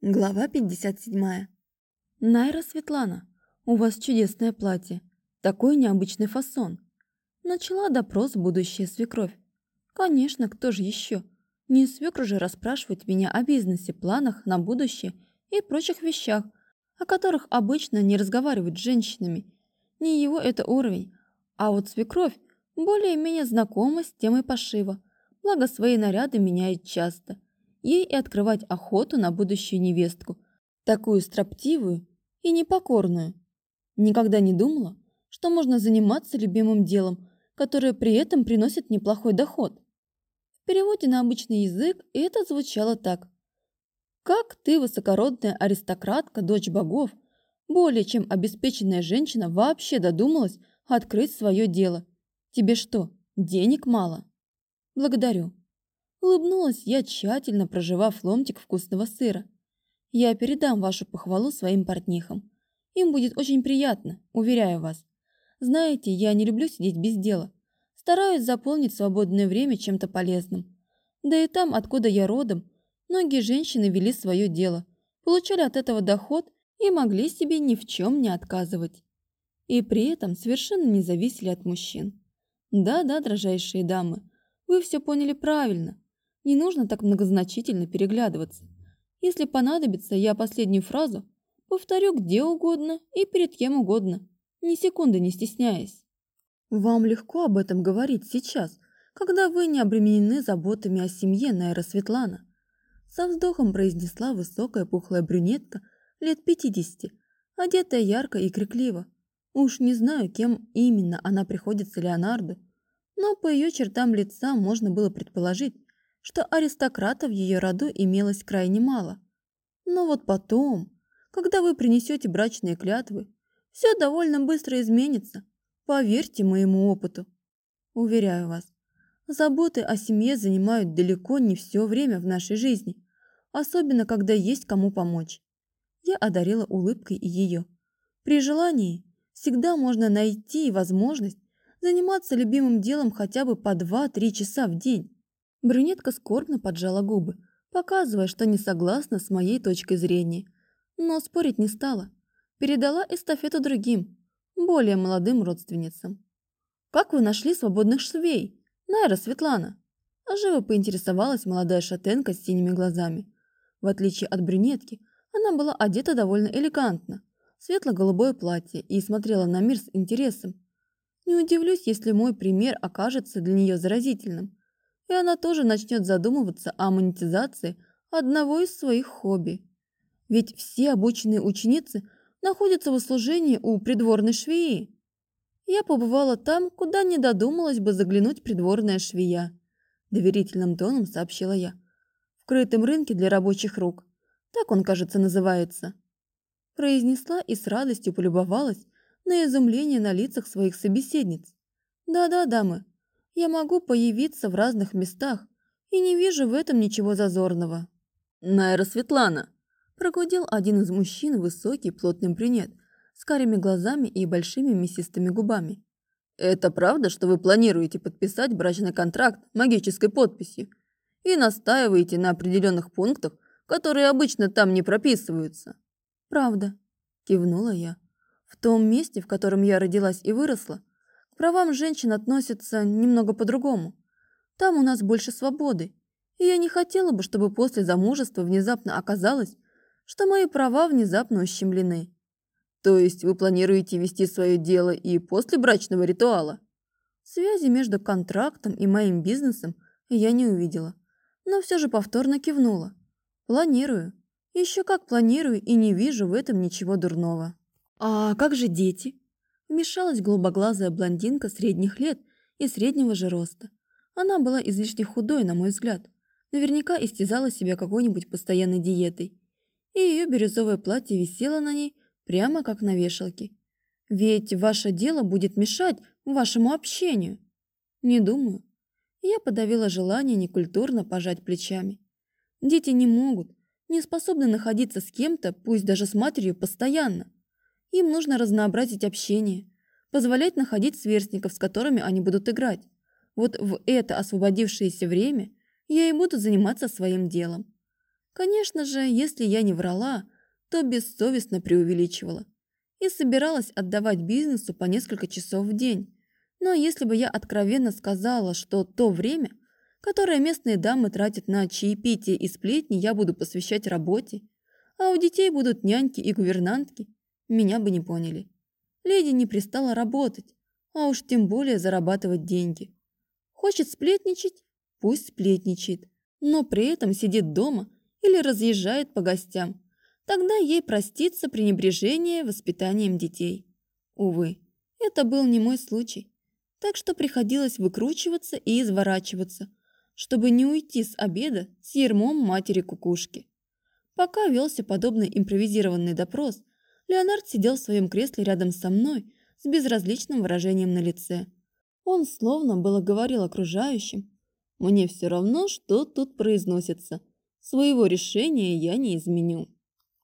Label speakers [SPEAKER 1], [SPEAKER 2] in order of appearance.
[SPEAKER 1] Глава 57. Найра Светлана, у вас чудесное платье. Такой необычный фасон. Начала допрос будущая свекровь. Конечно, кто же еще? Не свекру же расспрашивать меня о бизнесе, планах на будущее и прочих вещах, о которых обычно не разговаривают с женщинами. Не его это уровень. А вот свекровь более-менее знакома с темой пошива, благо свои наряды меняет часто – ей и открывать охоту на будущую невестку, такую строптивую и непокорную. Никогда не думала, что можно заниматься любимым делом, которое при этом приносит неплохой доход. В переводе на обычный язык это звучало так. «Как ты, высокородная аристократка, дочь богов, более чем обеспеченная женщина, вообще додумалась открыть свое дело? Тебе что, денег мало?» «Благодарю», Улыбнулась я, тщательно проживав ломтик вкусного сыра. Я передам вашу похвалу своим портнихам. Им будет очень приятно, уверяю вас. Знаете, я не люблю сидеть без дела. Стараюсь заполнить свободное время чем-то полезным. Да и там, откуда я родом, многие женщины вели свое дело, получали от этого доход и могли себе ни в чем не отказывать. И при этом совершенно не зависели от мужчин. Да-да, дрожайшие дамы, вы все поняли правильно. Не нужно так многозначительно переглядываться. Если понадобится, я последнюю фразу повторю где угодно и перед кем угодно, ни секунды не стесняясь. Вам легко об этом говорить сейчас, когда вы не обременены заботами о семье Найра Светлана. Со вздохом произнесла высокая пухлая брюнетка лет пятидесяти, одетая ярко и крикливо. Уж не знаю, кем именно она приходится Леонарду, но по ее чертам лица можно было предположить, что аристократов в ее роду имелось крайне мало. Но вот потом, когда вы принесете брачные клятвы, все довольно быстро изменится, поверьте моему опыту. Уверяю вас, заботы о семье занимают далеко не все время в нашей жизни, особенно когда есть кому помочь. Я одарила улыбкой и ее. При желании всегда можно найти возможность заниматься любимым делом хотя бы по 2-3 часа в день. Брюнетка скорбно поджала губы, показывая, что не согласна с моей точкой зрения. Но спорить не стала. Передала эстафету другим, более молодым родственницам. «Как вы нашли свободных швей? Найра Светлана?» Живо поинтересовалась молодая шатенка с синими глазами. В отличие от брюнетки, она была одета довольно элегантно. Светло-голубое платье и смотрела на мир с интересом. Не удивлюсь, если мой пример окажется для нее заразительным и она тоже начнет задумываться о монетизации одного из своих хобби. Ведь все обученные ученицы находятся в услужении у придворной швеи. Я побывала там, куда не додумалась бы заглянуть придворная швея. Доверительным тоном сообщила я. В крытом рынке для рабочих рук. Так он, кажется, называется. Произнесла и с радостью полюбовалась на изумление на лицах своих собеседниц. Да-да, дамы, я могу появиться в разных местах и не вижу в этом ничего зазорного.
[SPEAKER 2] Найра Светлана,
[SPEAKER 1] прогудел один из мужчин, высокий, плотный брюнет, с карими глазами и большими мясистыми губами.
[SPEAKER 2] Это правда, что вы планируете подписать брачный контракт магической подписью и настаиваете на определенных пунктах, которые обычно там не прописываются?
[SPEAKER 1] Правда, кивнула я. В том месте, в котором я родилась и выросла, правам женщин относятся немного по-другому. Там у нас больше свободы, и я не хотела бы, чтобы после замужества внезапно оказалось, что мои права внезапно ущемлены.
[SPEAKER 2] То есть вы планируете вести свое дело и после брачного ритуала?
[SPEAKER 1] Связи между контрактом и моим бизнесом я не увидела, но все же повторно кивнула. Планирую. Еще как планирую и не вижу в этом ничего дурного. А как же дети? Вмешалась голубоглазая блондинка средних лет и среднего же роста. Она была излишне худой, на мой взгляд. Наверняка истязала себя какой-нибудь постоянной диетой. И ее бирюзовое платье висело на ней прямо как на вешалке. Ведь ваше дело будет мешать вашему общению. Не думаю. Я подавила желание некультурно пожать плечами. Дети не могут, не способны находиться с кем-то, пусть даже с матерью, постоянно. Им нужно разнообразить общение, позволять находить сверстников, с которыми они будут играть. Вот в это освободившееся время я и буду заниматься своим делом. Конечно же, если я не врала, то бессовестно преувеличивала и собиралась отдавать бизнесу по несколько часов в день. Но если бы я откровенно сказала, что то время, которое местные дамы тратят на чаепитие и сплетни, я буду посвящать работе, а у детей будут няньки и гувернантки, меня бы не поняли. Леди не пристала работать, а уж тем более зарабатывать деньги. Хочет сплетничать? Пусть сплетничает, но при этом сидит дома или разъезжает по гостям. Тогда ей простится пренебрежение воспитанием детей. Увы, это был не мой случай, так что приходилось выкручиваться и изворачиваться, чтобы не уйти с обеда с ермом матери-кукушки. Пока велся подобный импровизированный допрос, Леонард сидел в своем кресле рядом со мной с безразличным выражением на лице. Он словно было говорил окружающим. «Мне все равно, что тут произносится. Своего решения я не изменю».